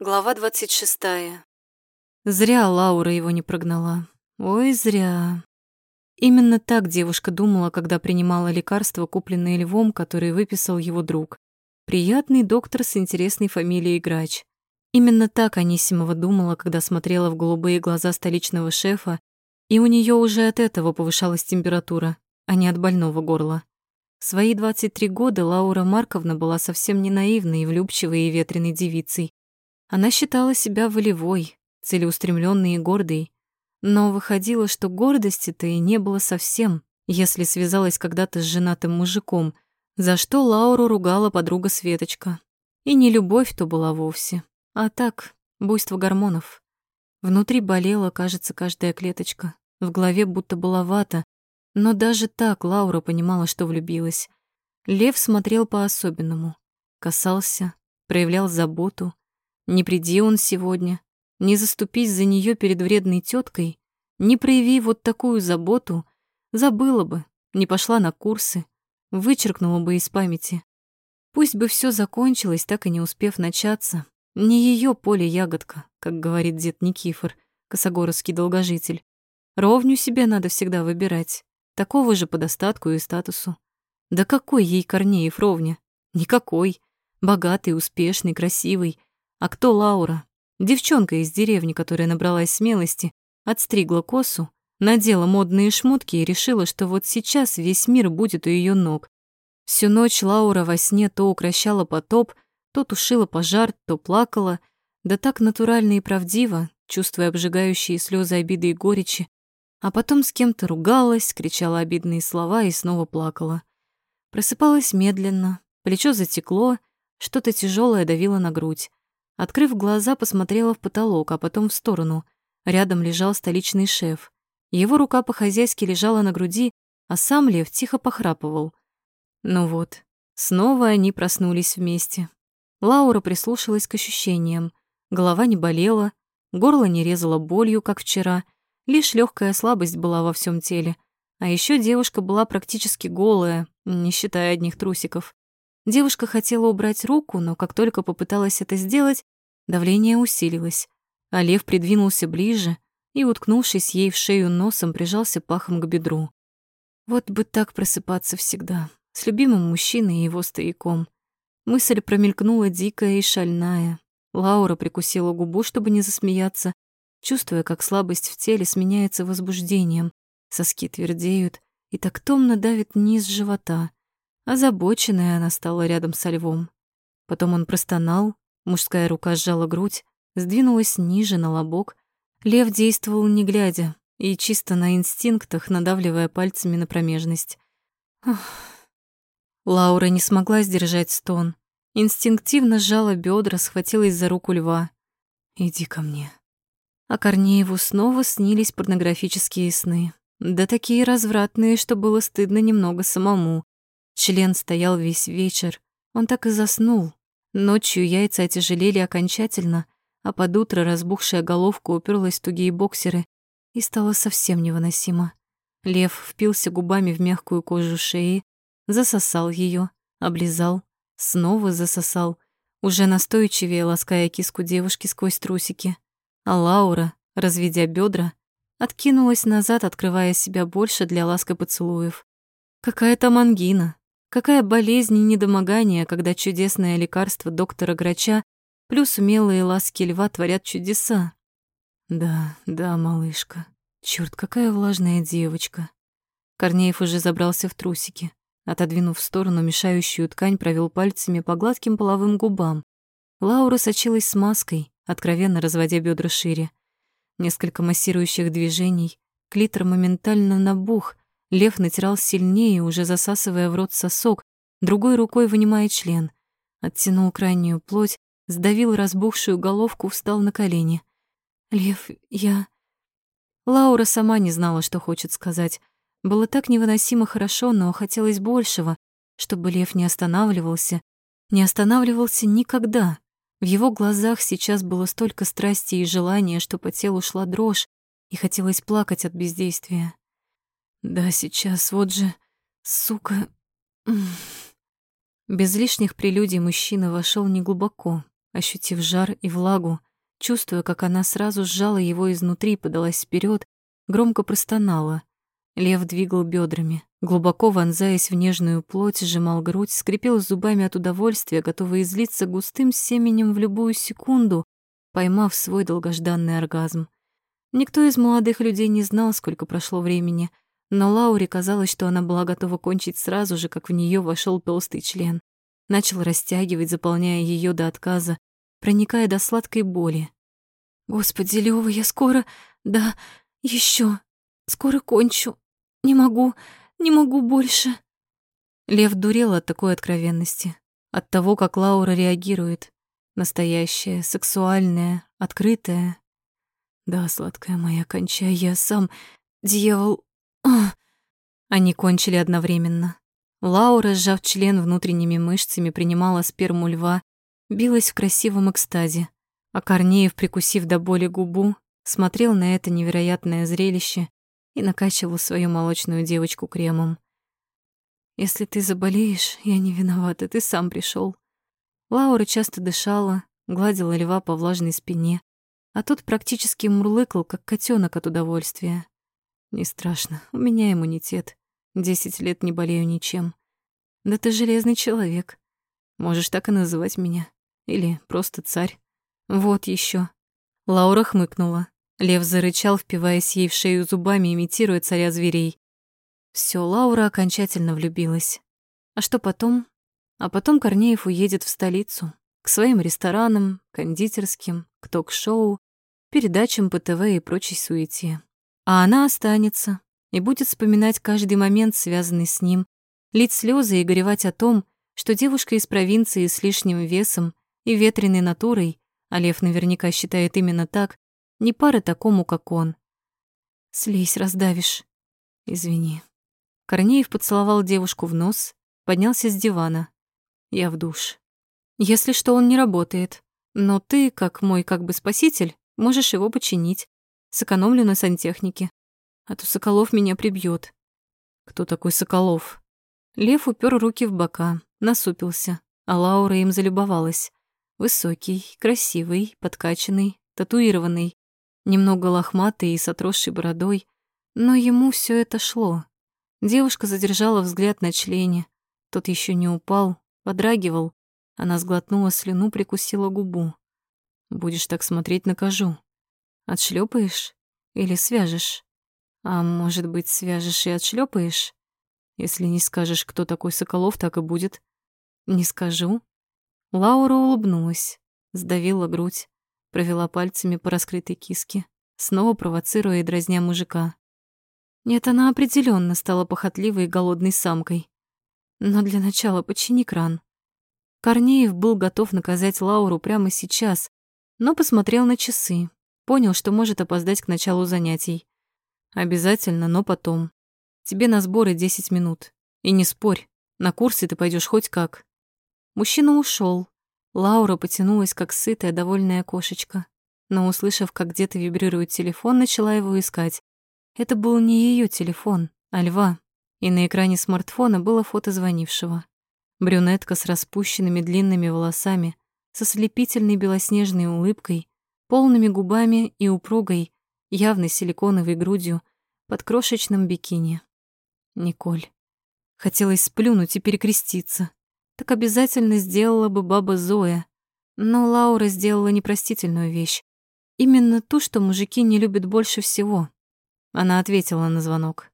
Глава 26. Зря Лаура его не прогнала. Ой, зря. Именно так девушка думала, когда принимала лекарства, купленные львом, которые выписал его друг. Приятный доктор с интересной фамилией Грач. Именно так Анисимова думала, когда смотрела в голубые глаза столичного шефа, и у нее уже от этого повышалась температура, а не от больного горла. В свои 23 года Лаура Марковна была совсем не наивной, влюбчивой и ветреной девицей. Она считала себя волевой, целеустремленной и гордой. Но выходило, что гордости-то и не было совсем, если связалась когда-то с женатым мужиком, за что Лауру ругала подруга Светочка. И не любовь то была вовсе, а так, буйство гормонов. Внутри болела, кажется, каждая клеточка. В голове будто была вата, но даже так Лаура понимала, что влюбилась. Лев смотрел по-особенному. Касался, проявлял заботу. Не приди он сегодня, не заступись за нее перед вредной теткой, не прояви вот такую заботу, забыла бы, не пошла на курсы, вычеркнула бы из памяти. Пусть бы все закончилось, так и не успев начаться. Не ее поле ягодка, как говорит дед Никифор, косогоровский долгожитель. Ровню себе надо всегда выбирать такого же по достатку и статусу. Да какой ей Корнеев ровня? Никакой. Богатый, успешный, красивый. А кто Лаура? Девчонка из деревни, которая набралась смелости, отстригла косу, надела модные шмотки и решила, что вот сейчас весь мир будет у ее ног. Всю ночь Лаура во сне то укращала потоп, то тушила пожар, то плакала, да так натурально и правдиво, чувствуя обжигающие слезы обиды и горечи, а потом с кем-то ругалась, кричала обидные слова и снова плакала. Просыпалась медленно, плечо затекло, что-то тяжелое давило на грудь. Открыв глаза, посмотрела в потолок, а потом в сторону. Рядом лежал столичный шеф. Его рука по-хозяйски лежала на груди, а сам лев тихо похрапывал. Ну вот, снова они проснулись вместе. Лаура прислушалась к ощущениям. Голова не болела, горло не резало болью, как вчера — Лишь легкая слабость была во всем теле. А еще девушка была практически голая, не считая одних трусиков. Девушка хотела убрать руку, но как только попыталась это сделать, давление усилилось, а придвинулся ближе и, уткнувшись ей в шею носом, прижался пахом к бедру. Вот бы так просыпаться всегда, с любимым мужчиной и его стояком. Мысль промелькнула дикая и шальная. Лаура прикусила губу, чтобы не засмеяться, чувствуя, как слабость в теле сменяется возбуждением, соски твердеют и так томно давит низ живота. Озабоченная она стала рядом со львом. Потом он простонал, мужская рука сжала грудь, сдвинулась ниже на лобок. Лев действовал не глядя и чисто на инстинктах, надавливая пальцами на промежность. Ох. Лаура не смогла сдержать стон. Инстинктивно сжала бедра, схватилась за руку льва. «Иди ко мне», а Корнееву снова снились порнографические сны. Да такие развратные, что было стыдно немного самому. Член стоял весь вечер. Он так и заснул. Ночью яйца отяжелели окончательно, а под утро разбухшая головка уперлась в тугие боксеры и стало совсем невыносимо. Лев впился губами в мягкую кожу шеи, засосал ее, облизал, снова засосал, уже настойчивее лаская киску девушки сквозь трусики а Лаура, разведя бедра, откинулась назад, открывая себя больше для ласка поцелуев. Какая там ангина, какая болезнь и недомогание, когда чудесное лекарство доктора Грача плюс умелые ласки льва творят чудеса. Да, да, малышка. Чёрт, какая влажная девочка. Корнеев уже забрался в трусики. Отодвинув в сторону мешающую ткань, провел пальцами по гладким половым губам. Лаура сочилась смазкой, откровенно разводя бедра шире. Несколько массирующих движений, клитор моментально набух, лев натирал сильнее, уже засасывая в рот сосок, другой рукой вынимая член. Оттянул крайнюю плоть, сдавил разбухшую головку, встал на колени. «Лев, я...» Лаура сама не знала, что хочет сказать. Было так невыносимо хорошо, но хотелось большего, чтобы лев не останавливался, не останавливался никогда. В его глазах сейчас было столько страсти и желания, что по телу шла дрожь, и хотелось плакать от бездействия. Да, сейчас, вот же, сука... Без лишних прелюдий мужчина вошел неглубоко, ощутив жар и влагу, чувствуя, как она сразу сжала его изнутри, подалась вперед, громко простонала. Лев двигал бедрами, глубоко вонзаясь в нежную плоть, сжимал грудь, скрипел зубами от удовольствия, готовый излиться густым семенем в любую секунду, поймав свой долгожданный оргазм. Никто из молодых людей не знал, сколько прошло времени, но Лауре казалось, что она была готова кончить сразу же, как в нее вошел толстый член. Начал растягивать, заполняя ее до отказа, проникая до сладкой боли. «Господи, Лёва, я скоро... Да, еще, Скоро кончу. Не могу, не могу больше». Лев дурел от такой откровенности, от того, как Лаура реагирует. Настоящая, сексуальная, открытая. Да, сладкая моя, кончай, я сам, дьявол. Ах. Они кончили одновременно. Лаура, сжав член внутренними мышцами, принимала сперму льва, билась в красивом экстазе, а Корнеев, прикусив до боли губу, смотрел на это невероятное зрелище и накачивал свою молочную девочку кремом. «Если ты заболеешь, я не виновата, ты сам пришел. Лаура часто дышала, гладила льва по влажной спине, а тот практически мурлыкал, как котенок от удовольствия. Не страшно, у меня иммунитет. Десять лет не болею ничем. Да ты железный человек. Можешь так и называть меня. Или просто царь. Вот еще. Лаура хмыкнула. Лев зарычал, впиваясь ей в шею зубами, имитируя царя зверей. Все, Лаура окончательно влюбилась. А что потом? А потом Корнеев уедет в столицу, к своим ресторанам, кондитерским, к ток-шоу, передачам по ТВ и прочей суете. А она останется и будет вспоминать каждый момент, связанный с ним, лить слезы и горевать о том, что девушка из провинции с лишним весом и ветреной натурой, а Лев наверняка считает именно так, не пара такому, как он. «Слезь, раздавишь». «Извини». Корнеев поцеловал девушку в нос, поднялся с дивана. Я в душ. «Если что, он не работает. Но ты, как мой как бы спаситель, Можешь его починить. Сэкономлю на сантехнике. А то Соколов меня прибьет. Кто такой Соколов? Лев упер руки в бока, насупился, а Лаура им залюбовалась. Высокий, красивый, подкачанный, татуированный, немного лохматый и с отросшей бородой, но ему все это шло. Девушка задержала взгляд на члене. Тот еще не упал, подрагивал. Она сглотнула слюну, прикусила губу. Будешь так смотреть, накажу. Отшлепаешь или свяжешь? А может быть, свяжешь и отшлепаешь? Если не скажешь, кто такой Соколов, так и будет. Не скажу. Лаура улыбнулась, сдавила грудь, провела пальцами по раскрытой киске, снова провоцируя и дразня мужика. Нет, она определенно стала похотливой и голодной самкой. Но для начала почини кран. Корнеев был готов наказать Лауру прямо сейчас, но посмотрел на часы, понял, что может опоздать к началу занятий. Обязательно, но потом. Тебе на сборы 10 минут. И не спорь, на курсы ты пойдешь хоть как. Мужчина ушел. Лаура потянулась, как сытая, довольная кошечка. Но, услышав, как где-то вибрирует телефон, начала его искать. Это был не ее телефон, а льва. И на экране смартфона было фото звонившего. Брюнетка с распущенными длинными волосами, со слепительной белоснежной улыбкой, полными губами и упругой, явно силиконовой грудью, под крошечным бикини. Николь. Хотелось сплюнуть и перекреститься. Так обязательно сделала бы баба Зоя. Но Лаура сделала непростительную вещь. Именно ту, что мужики не любят больше всего. Она ответила на звонок.